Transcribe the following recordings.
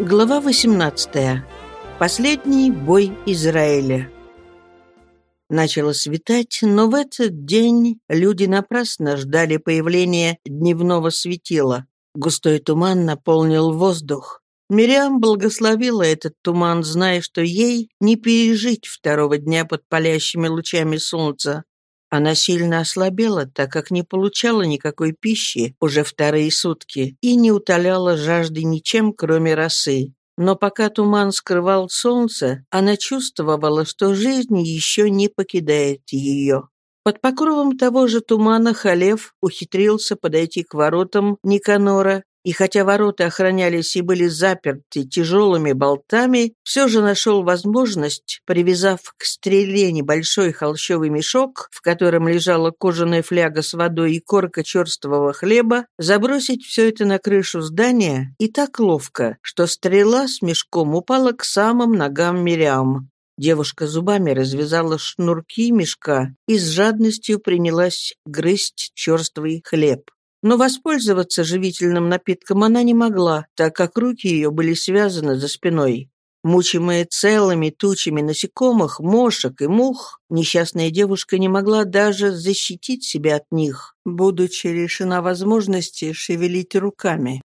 Глава 18. Последний бой Израиля. Начало светать, но в этот день люди напрасно ждали появления дневного светила. Густой туман наполнил воздух. Мириам благословила этот туман, зная, что ей не пережить второго дня под палящими лучами солнца. Она сильно ослабела, так как не получала никакой пищи уже вторые сутки и не утоляла жажды ничем, кроме росы. Но пока туман скрывал солнце, она чувствовала, что жизнь еще не покидает ее. Под покровом того же тумана Халев ухитрился подойти к воротам Никанора и хотя ворота охранялись и были заперты тяжелыми болтами, все же нашел возможность, привязав к стреле небольшой холщовый мешок, в котором лежала кожаная фляга с водой и корка черствого хлеба, забросить все это на крышу здания и так ловко, что стрела с мешком упала к самым ногам Мириам. Девушка зубами развязала шнурки мешка и с жадностью принялась грызть черствый хлеб. Но воспользоваться живительным напитком она не могла, так как руки ее были связаны за спиной. Мучимая целыми тучами насекомых, мошек и мух, несчастная девушка не могла даже защитить себя от них, будучи лишена возможности шевелить руками.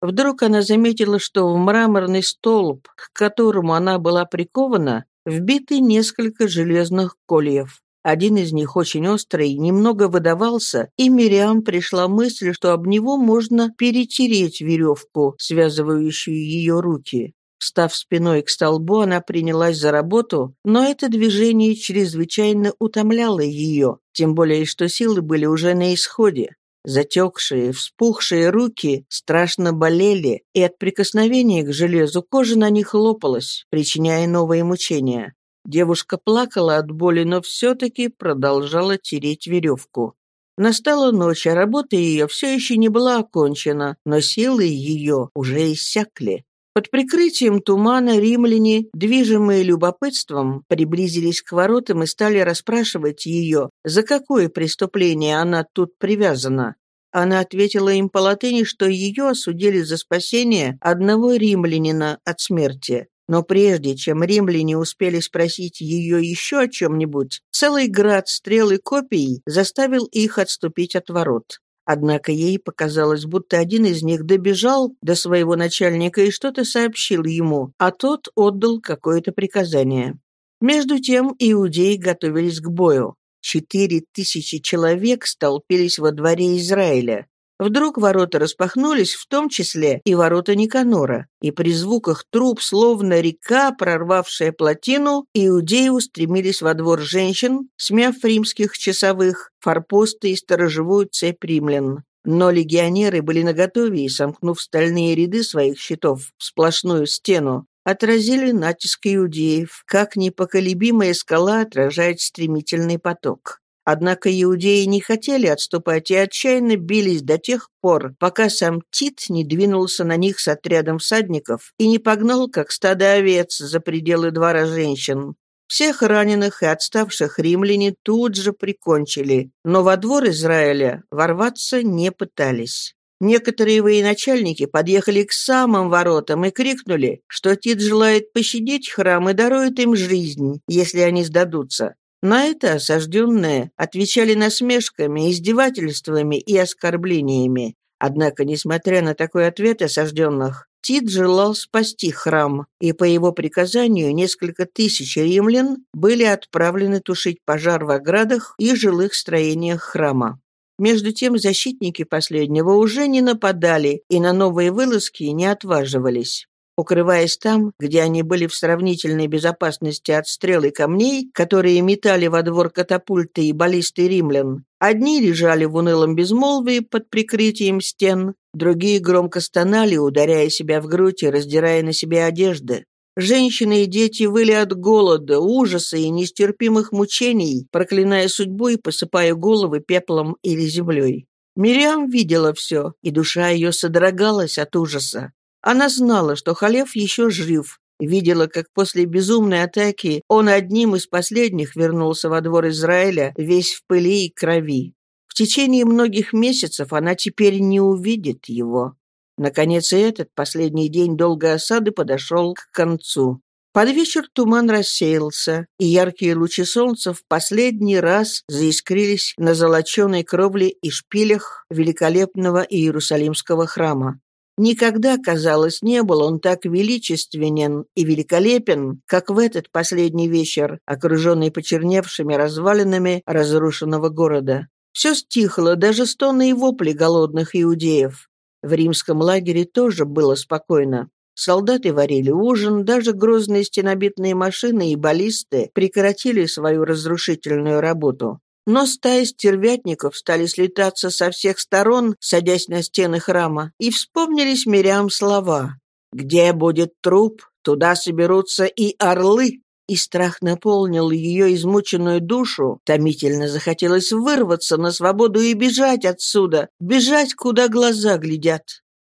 Вдруг она заметила, что в мраморный столб, к которому она была прикована, вбиты несколько железных кольев. Один из них, очень острый, немного выдавался, и Мириам пришла мысль, что об него можно перетереть веревку, связывающую ее руки. Встав спиной к столбу, она принялась за работу, но это движение чрезвычайно утомляло ее, тем более что силы были уже на исходе. Затекшие, вспухшие руки страшно болели, и от прикосновения к железу кожа на них лопалась, причиняя новые мучения. Девушка плакала от боли, но все-таки продолжала тереть веревку. Настала ночь, а работа ее все еще не была окончена, но силы ее уже иссякли. Под прикрытием тумана римляне, движимые любопытством, приблизились к воротам и стали расспрашивать ее, за какое преступление она тут привязана. Она ответила им по латыни, что ее осудили за спасение одного римлянина от смерти. Но прежде чем римляне успели спросить ее еще о чем-нибудь, целый град стрел и копий заставил их отступить от ворот. Однако ей показалось, будто один из них добежал до своего начальника и что-то сообщил ему, а тот отдал какое-то приказание. Между тем иудеи готовились к бою. Четыре тысячи человек столпились во дворе Израиля. Вдруг ворота распахнулись, в том числе и ворота Никанора, и при звуках труп, словно река, прорвавшая плотину, иудеи устремились во двор женщин, смяв римских часовых, форпосты и сторожевую цепь римлян. Но легионеры были наготове и, сомкнув стальные ряды своих щитов в сплошную стену, отразили натиск иудеев, как непоколебимая скала отражает стремительный поток. Однако иудеи не хотели отступать и отчаянно бились до тех пор, пока сам Тит не двинулся на них с отрядом всадников и не погнал, как стадо овец, за пределы двора женщин. Всех раненых и отставших римляне тут же прикончили, но во двор Израиля ворваться не пытались. Некоторые военачальники подъехали к самым воротам и крикнули, что Тит желает пощадить храм и дарует им жизнь, если они сдадутся. На это осажденные отвечали насмешками, издевательствами и оскорблениями. Однако, несмотря на такой ответ осажденных, Тит желал спасти храм, и по его приказанию несколько тысяч римлян были отправлены тушить пожар в оградах и жилых строениях храма. Между тем защитники последнего уже не нападали и на новые вылазки не отваживались. Укрываясь там, где они были в сравнительной безопасности от стрел и камней, которые метали во двор катапульты и баллисты римлян, одни лежали в унылом безмолвии под прикрытием стен, другие громко стонали, ударяя себя в грудь и раздирая на себе одежды. Женщины и дети выли от голода, ужаса и нестерпимых мучений, проклиная судьбу и посыпая головы пеплом или землей. Мириам видела все, и душа ее содрогалась от ужаса. Она знала, что Халев еще жив, видела, как после безумной атаки он одним из последних вернулся во двор Израиля, весь в пыли и крови. В течение многих месяцев она теперь не увидит его. Наконец и этот последний день долгой осады подошел к концу. Под вечер туман рассеялся, и яркие лучи солнца в последний раз заискрились на золоченой кровле и шпилях великолепного Иерусалимского храма. Никогда, казалось, не был он так величественен и великолепен, как в этот последний вечер, окруженный почерневшими развалинами разрушенного города. Все стихло, даже стоны и вопли голодных иудеев. В римском лагере тоже было спокойно. Солдаты варили ужин, даже грозные стенобитные машины и баллисты прекратили свою разрушительную работу. Но стаи стервятников стали слетаться со всех сторон, садясь на стены храма, и вспомнились Мирям слова «Где будет труп, туда соберутся и орлы». И страх наполнил ее измученную душу. Томительно захотелось вырваться на свободу и бежать отсюда, бежать, куда глаза глядят.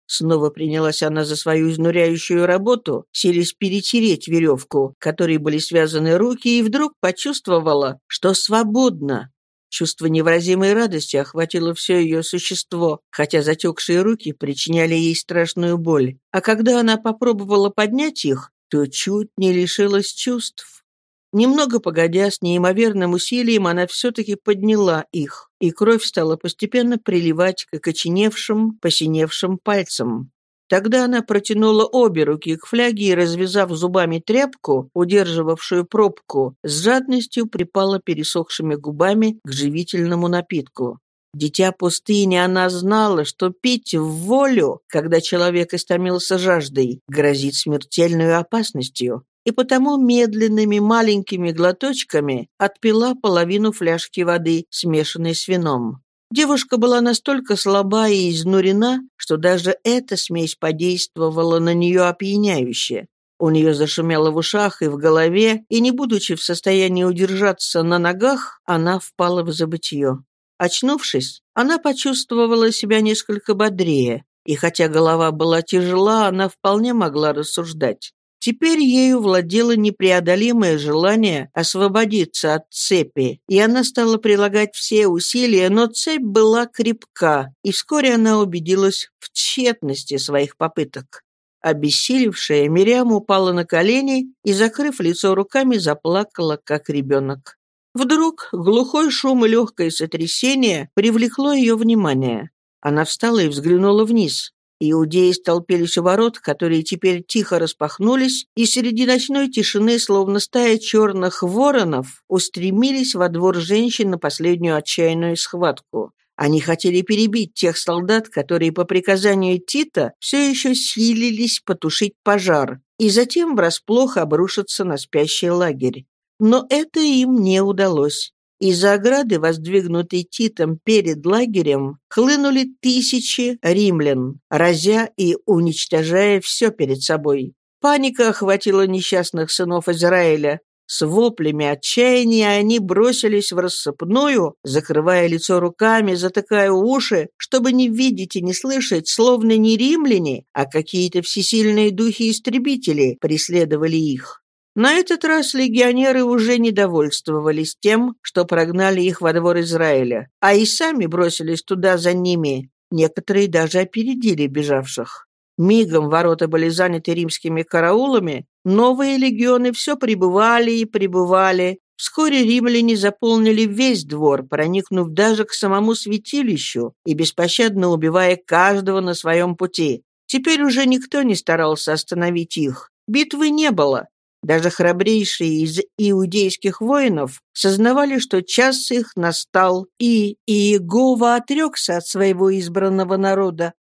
Снова принялась она за свою изнуряющую работу, селись перетереть веревку, которой были связаны руки, и вдруг почувствовала, что свободна. Чувство невыразимой радости охватило все ее существо, хотя затекшие руки причиняли ей страшную боль. А когда она попробовала поднять их, то чуть не лишилась чувств. Немного погодя, с неимоверным усилием она все-таки подняла их, и кровь стала постепенно приливать к окоченевшим, посиневшим пальцам. Тогда она протянула обе руки к фляге и, развязав зубами тряпку, удерживавшую пробку, с жадностью припала пересохшими губами к живительному напитку. Дитя пустыни, она знала, что пить в волю, когда человек истомился жаждой, грозит смертельной опасностью, и потому медленными маленькими глоточками отпила половину фляжки воды, смешанной с вином. Девушка была настолько слаба и изнурена, что даже эта смесь подействовала на нее опьяняюще. У нее зашумело в ушах и в голове, и, не будучи в состоянии удержаться на ногах, она впала в забытье. Очнувшись, она почувствовала себя несколько бодрее, и хотя голова была тяжела, она вполне могла рассуждать. Теперь ею владело непреодолимое желание освободиться от цепи, и она стала прилагать все усилия, но цепь была крепка, и вскоре она убедилась в тщетности своих попыток. Обессилевшая, Мириам упала на колени и, закрыв лицо руками, заплакала, как ребенок. Вдруг глухой шум и легкое сотрясение привлекло ее внимание. Она встала и взглянула вниз. Иудеи столпились у ворот, которые теперь тихо распахнулись, и среди ночной тишины, словно стая черных воронов, устремились во двор женщин на последнюю отчаянную схватку. Они хотели перебить тех солдат, которые по приказанию Тита все еще силились потушить пожар, и затем врасплох обрушиться на спящий лагерь. Но это им не удалось. Из-за ограды, воздвигнутой Титом перед лагерем, хлынули тысячи римлян, разя и уничтожая все перед собой. Паника охватила несчастных сынов Израиля. С воплями отчаяния они бросились в рассыпную, закрывая лицо руками, затыкая уши, чтобы не видеть и не слышать, словно не римляне, а какие-то всесильные духи-истребители преследовали их. На этот раз легионеры уже не довольствовались тем, что прогнали их во двор Израиля, а и сами бросились туда за ними. Некоторые даже опередили бежавших. Мигом ворота были заняты римскими караулами, новые легионы все прибывали и прибывали. Вскоре римляне заполнили весь двор, проникнув даже к самому святилищу и беспощадно убивая каждого на своем пути. Теперь уже никто не старался остановить их. Битвы не было, даже храбрейшие из иудейских воинов сознавали, что час их настал, и Иегова отрекся от своего избранного народа.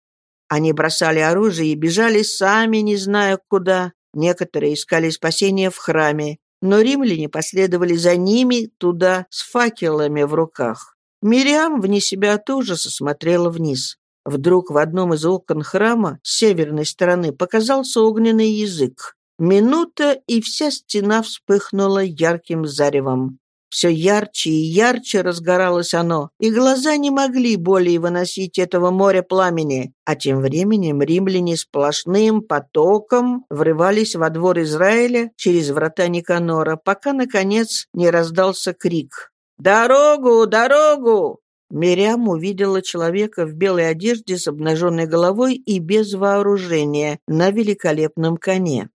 Они бросали оружие и бежали сами, не зная куда. Некоторые искали спасения в храме, но римляне последовали за ними туда с факелами в руках. Мириам вне себя ужаса смотрела вниз. Вдруг в одном из окон храма с северной стороны показался огненный язык. Минута, и вся стена вспыхнула ярким заревом. Все ярче и ярче разгоралось оно, и глаза не могли более выносить этого моря пламени, а тем временем римляне сплошным потоком врывались во двор Израиля через врата Никанора, пока, наконец, не раздался крик. «Дорогу! Дорогу!» Мириам увидела человека в белой одежде с обнаженной головой и без вооружения на великолепном коне.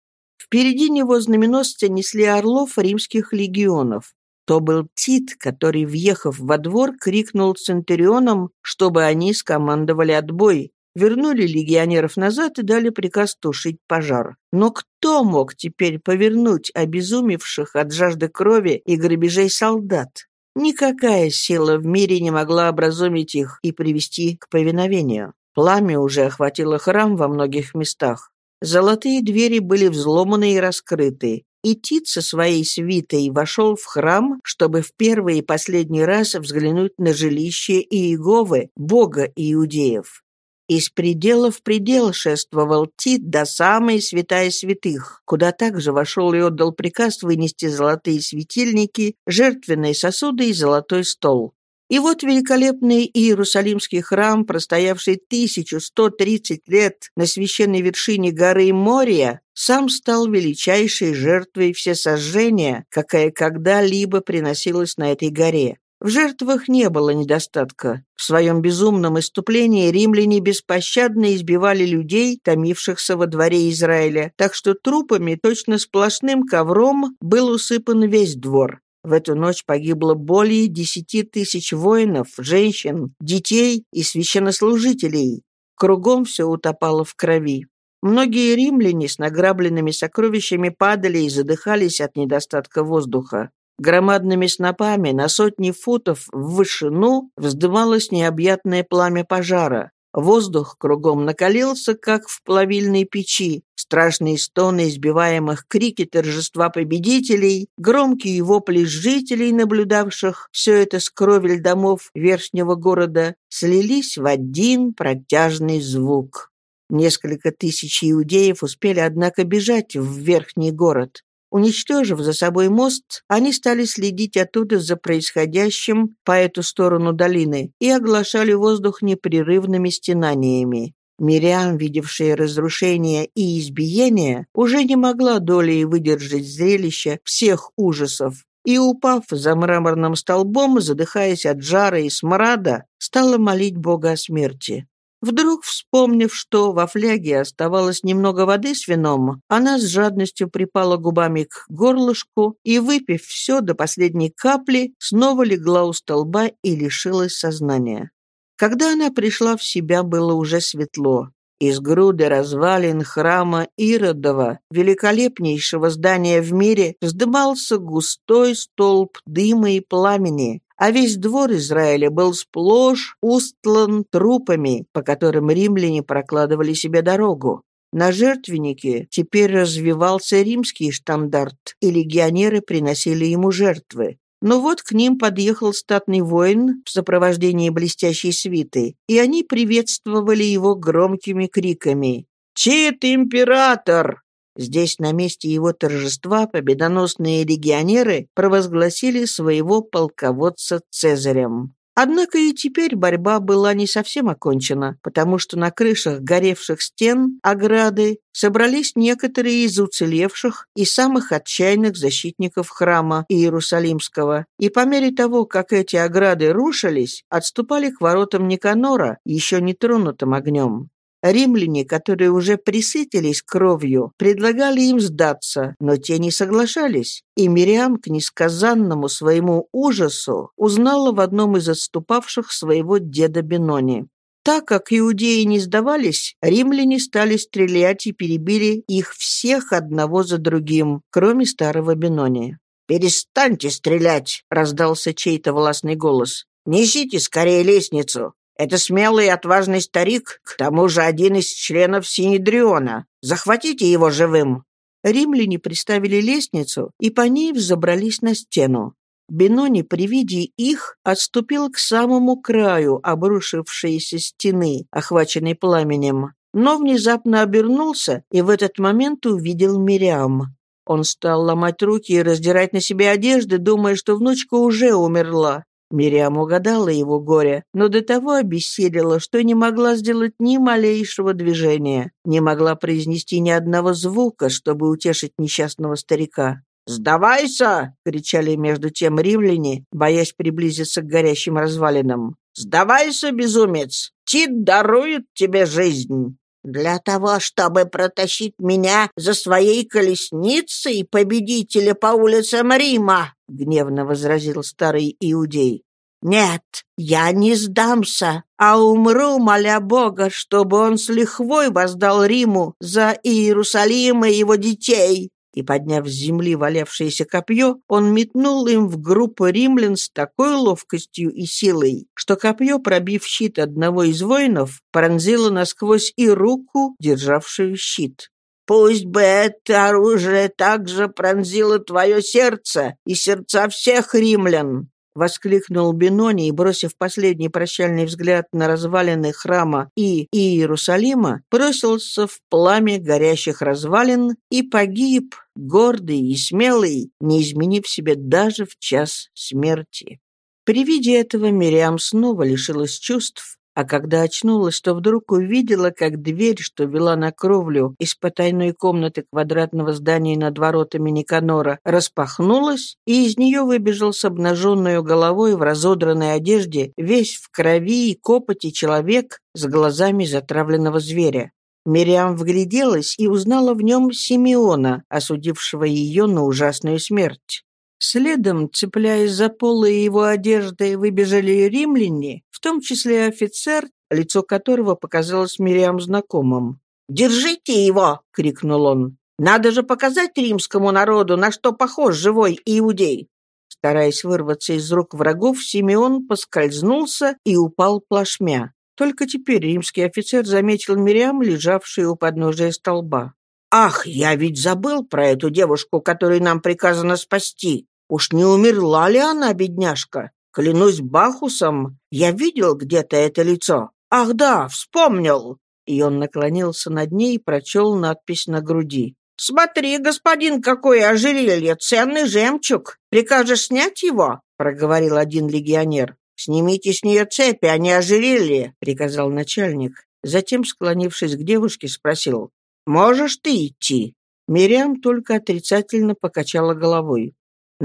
Впереди него знаменосцы несли орлов римских легионов. То был Тит, который, въехав во двор, крикнул центурионам, чтобы они скомандовали отбой, вернули легионеров назад и дали приказ тушить пожар. Но кто мог теперь повернуть обезумевших от жажды крови и грабежей солдат? Никакая сила в мире не могла образумить их и привести к повиновению. Пламя уже охватило храм во многих местах. Золотые двери были взломаны и раскрыты. И Тит со своей свитой вошел в храм, чтобы в первый и последний раз взглянуть на жилище Иеговы, бога иудеев. Из предела в предел шествовал Тит до самой святая святых, куда также вошел и отдал приказ вынести золотые светильники, жертвенные сосуды и золотой стол. И вот великолепный Иерусалимский храм, простоявший 1130 лет на священной вершине горы Мория, сам стал величайшей жертвой всесожжения, какая когда-либо приносилась на этой горе. В жертвах не было недостатка. В своем безумном иступлении римляне беспощадно избивали людей, томившихся во дворе Израиля, так что трупами точно сплошным ковром был усыпан весь двор. В эту ночь погибло более десяти тысяч воинов, женщин, детей и священнослужителей. Кругом все утопало в крови. Многие римляне с награбленными сокровищами падали и задыхались от недостатка воздуха. Громадными снопами на сотни футов в вышину вздымалось необъятное пламя пожара. Воздух кругом накалился, как в плавильной печи. Страшные стоны избиваемых крики торжества победителей, громкие вопли жителей, наблюдавших все это с кровель домов верхнего города, слились в один протяжный звук. Несколько тысяч иудеев успели, однако, бежать в верхний город. Уничтожив за собой мост, они стали следить оттуда за происходящим по эту сторону долины и оглашали воздух непрерывными стенаниями. Мириам, видевшая разрушение и избиение, уже не могла долей выдержать зрелище всех ужасов, и, упав за мраморным столбом, задыхаясь от жара и смрада, стала молить Бога о смерти. Вдруг, вспомнив, что во фляге оставалось немного воды с вином, она с жадностью припала губами к горлышку и, выпив все до последней капли, снова легла у столба и лишилась сознания. Когда она пришла в себя, было уже светло. Из груды развалин храма Иродова, великолепнейшего здания в мире, вздымался густой столб дыма и пламени, а весь двор Израиля был сплошь устлан трупами, по которым римляне прокладывали себе дорогу. На жертвеннике теперь развивался римский штандарт, и легионеры приносили ему жертвы. Но вот к ним подъехал статный воин в сопровождении блестящей свиты, и они приветствовали его громкими криками. «Чит император! Здесь, на месте его торжества, победоносные легионеры провозгласили своего полководца Цезарем. Однако и теперь борьба была не совсем окончена, потому что на крышах горевших стен ограды собрались некоторые из уцелевших и самых отчаянных защитников храма Иерусалимского, и по мере того, как эти ограды рушились, отступали к воротам Никанора, еще не тронутым огнем. Римляне, которые уже присытились кровью, предлагали им сдаться, но те не соглашались, и Мириам к несказанному своему ужасу узнала в одном из отступавших своего деда Бенони. Так как иудеи не сдавались, римляне стали стрелять и перебили их всех одного за другим, кроме старого Бенони. «Перестаньте стрелять!» — раздался чей-то властный голос. «Несите скорее лестницу! Это смелый и отважный старик, к тому же один из членов Синедриона. Захватите его живым». Римляне приставили лестницу и по ней взобрались на стену. Бенони при виде их отступил к самому краю обрушившейся стены, охваченной пламенем, но внезапно обернулся и в этот момент увидел Мириам. Он стал ломать руки и раздирать на себе одежды, думая, что внучка уже умерла. Мириам угадала его горе, но до того обессилила, что не могла сделать ни малейшего движения, не могла произнести ни одного звука, чтобы утешить несчастного старика. «Сдавайся!» — кричали между тем римляне, боясь приблизиться к горящим развалинам. Сдавайся, безумец! Тит дарует тебе жизнь!» «Для того, чтобы протащить меня за своей колесницей, победителя по улицам Рима!» — гневно возразил старый иудей. «Нет, я не сдамся, а умру, моля Бога, чтобы он с лихвой воздал Риму за Иерусалим и его детей!» И, подняв с земли валявшееся копье, он метнул им в группу римлян с такой ловкостью и силой, что копье, пробив щит одного из воинов, пронзило насквозь и руку, державшую щит. «Пусть бы это оружие также пронзило твое сердце и сердца всех римлян!» — воскликнул Бенони и, бросив последний прощальный взгляд на развалины храма и Иерусалима, бросился в пламя горящих развалин и погиб, гордый и смелый, не изменив себе даже в час смерти. При виде этого Мириам снова лишилась чувств а когда очнулась, то вдруг увидела, как дверь, что вела на кровлю из потайной комнаты квадратного здания над воротами Никанора, распахнулась, и из нее выбежал с обнаженной головой в разодранной одежде весь в крови и копоти человек с глазами затравленного зверя. Мириам вгляделась и узнала в нем Симеона, осудившего ее на ужасную смерть. Следом, цепляясь за полы его одежды, выбежали римляне, в том числе офицер, лицо которого показалось Мириам знакомым. «Держите его!» — крикнул он. «Надо же показать римскому народу, на что похож живой иудей!» Стараясь вырваться из рук врагов, Симеон поскользнулся и упал плашмя. Только теперь римский офицер заметил Мириам, лежавшую у подножия столба. «Ах, я ведь забыл про эту девушку, которую нам приказано спасти!» Уж не умерла ли она, бедняжка? Клянусь Бахусом, я видел где-то это лицо. Ах да, вспомнил!» И он наклонился над ней и прочел надпись на груди. «Смотри, господин, какое ожерелье! Ценный жемчуг! Прикажешь снять его?» — проговорил один легионер. «Снимите с нее цепи, а не ожерелье», — приказал начальник. Затем, склонившись к девушке, спросил. «Можешь ты идти?» Мириам только отрицательно покачала головой.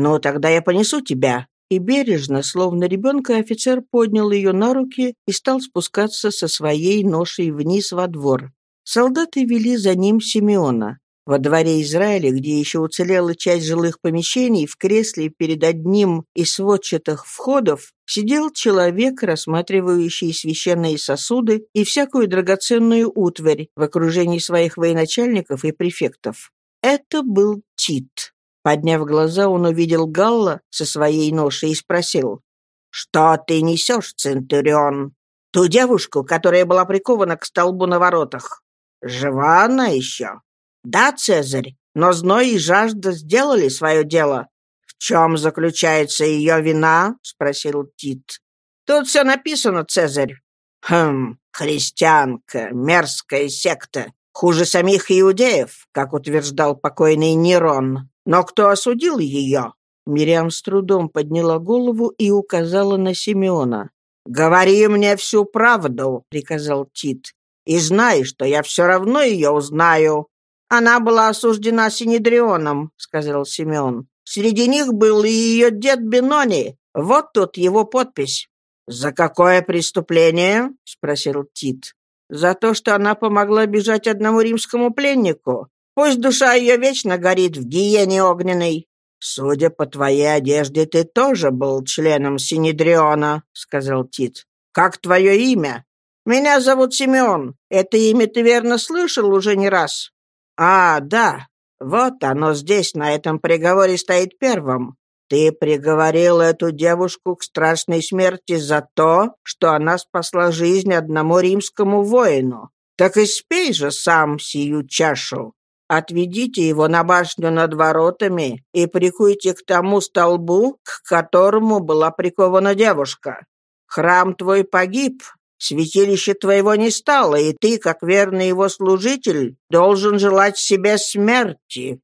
«Ну, тогда я понесу тебя». И бережно, словно ребенка, офицер поднял ее на руки и стал спускаться со своей ношей вниз во двор. Солдаты вели за ним Симеона. Во дворе Израиля, где еще уцелела часть жилых помещений, в кресле перед одним из сводчатых входов сидел человек, рассматривающий священные сосуды и всякую драгоценную утварь в окружении своих военачальников и префектов. Это был Тит. Подняв глаза, он увидел Галла со своей ношей и спросил. «Что ты несешь, Центурион? Ту девушку, которая была прикована к столбу на воротах. Жива она еще?» «Да, Цезарь, но зной и жажда сделали свое дело». «В чем заключается ее вина?» — спросил Тит. «Тут все написано, Цезарь». «Хм, христианка, мерзкая секта, хуже самих иудеев, как утверждал покойный Нерон. Но кто осудил ее?» Мириам с трудом подняла голову и указала на Симеона. «Говори мне всю правду», — приказал Тит. «И знай, что я все равно ее узнаю». «Она была осуждена Синедрионом», — сказал Симеон. «Среди них был и ее дед Бенони. Вот тут его подпись». «За какое преступление?» — спросил Тит. «За то, что она помогла бежать одному римскому пленнику. Пусть душа ее вечно горит в гиене огненной. Судя по твоей одежде, ты тоже был членом Синедриона, сказал Тит. Как твое имя? Меня зовут Симеон. Это имя ты верно слышал уже не раз. А, да. Вот оно здесь, на этом приговоре стоит первым. Ты приговорил эту девушку к страшной смерти за то, что она спасла жизнь одному римскому воину. Так и спей же сам сию чашу. Отведите его на башню над воротами и прикуйте к тому столбу, к которому была прикована девушка. Храм твой погиб, святилище твоего не стало, и ты, как верный его служитель, должен желать себе смерти».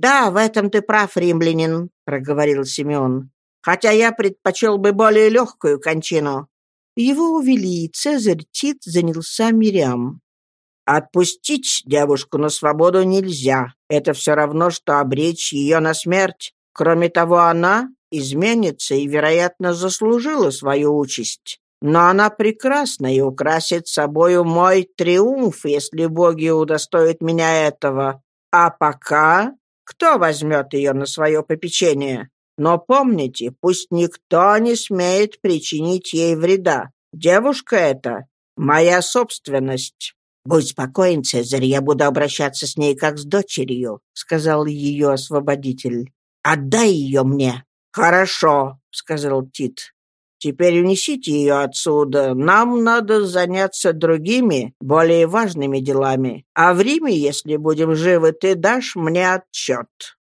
«Да, в этом ты прав, римлянин», — проговорил Симеон. «Хотя я предпочел бы более легкую кончину». Его увели, и Цезарь Тит занялся Мириам. Отпустить девушку на свободу нельзя. Это все равно, что обречь ее на смерть. Кроме того, она изменится и, вероятно, заслужила свою участь. Но она прекрасна и украсит собою мой триумф, если боги удостоят меня этого. А пока кто возьмет ее на свое попечение? Но помните, пусть никто не смеет причинить ей вреда. Девушка эта — моя собственность». «Будь спокоен, Цезарь, я буду обращаться с ней как с дочерью», — сказал ее освободитель. «Отдай ее мне». «Хорошо», — сказал Тит. «Теперь унесите ее отсюда. Нам надо заняться другими, более важными делами. А в Риме, если будем живы, ты дашь мне отчет».